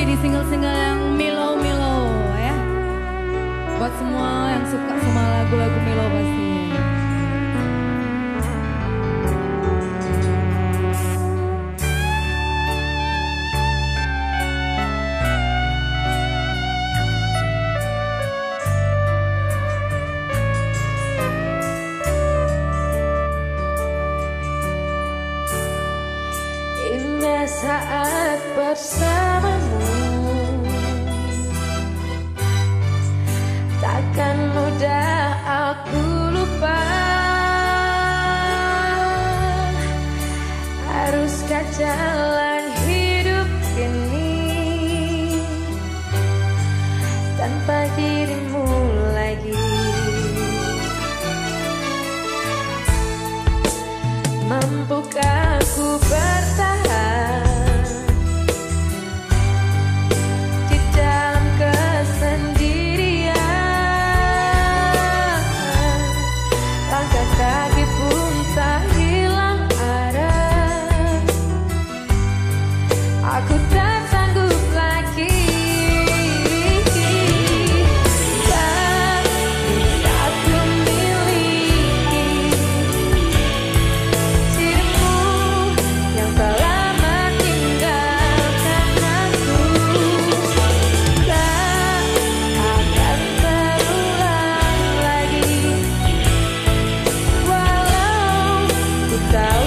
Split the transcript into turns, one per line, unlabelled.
masih di single-single yang milo-milo ya. Buat semua yang suka sama lagu-lagu milo pasti.
Jalan hidup ini. Tanpa dirimu lagi. Mampukah without